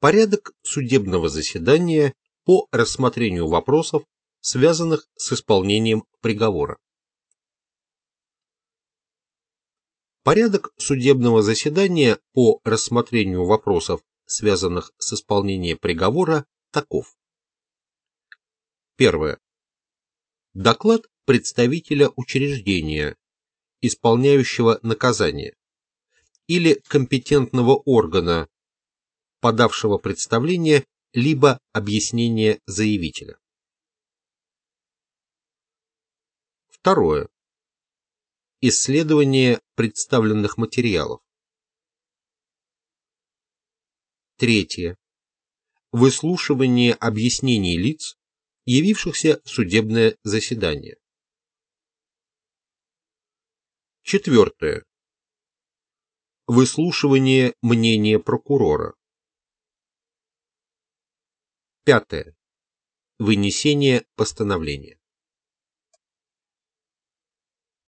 Порядок судебного заседания по рассмотрению вопросов, связанных с исполнением приговора. Порядок судебного заседания по рассмотрению вопросов, связанных с исполнением приговора, таков. Первое. Доклад представителя учреждения, исполняющего наказание, или компетентного органа, подавшего представление, либо объяснение заявителя. Второе. Исследование представленных материалов. Третье. Выслушивание объяснений лиц, явившихся в судебное заседание. Четвертое. Выслушивание мнения прокурора. Пятое. Вынесение постановления.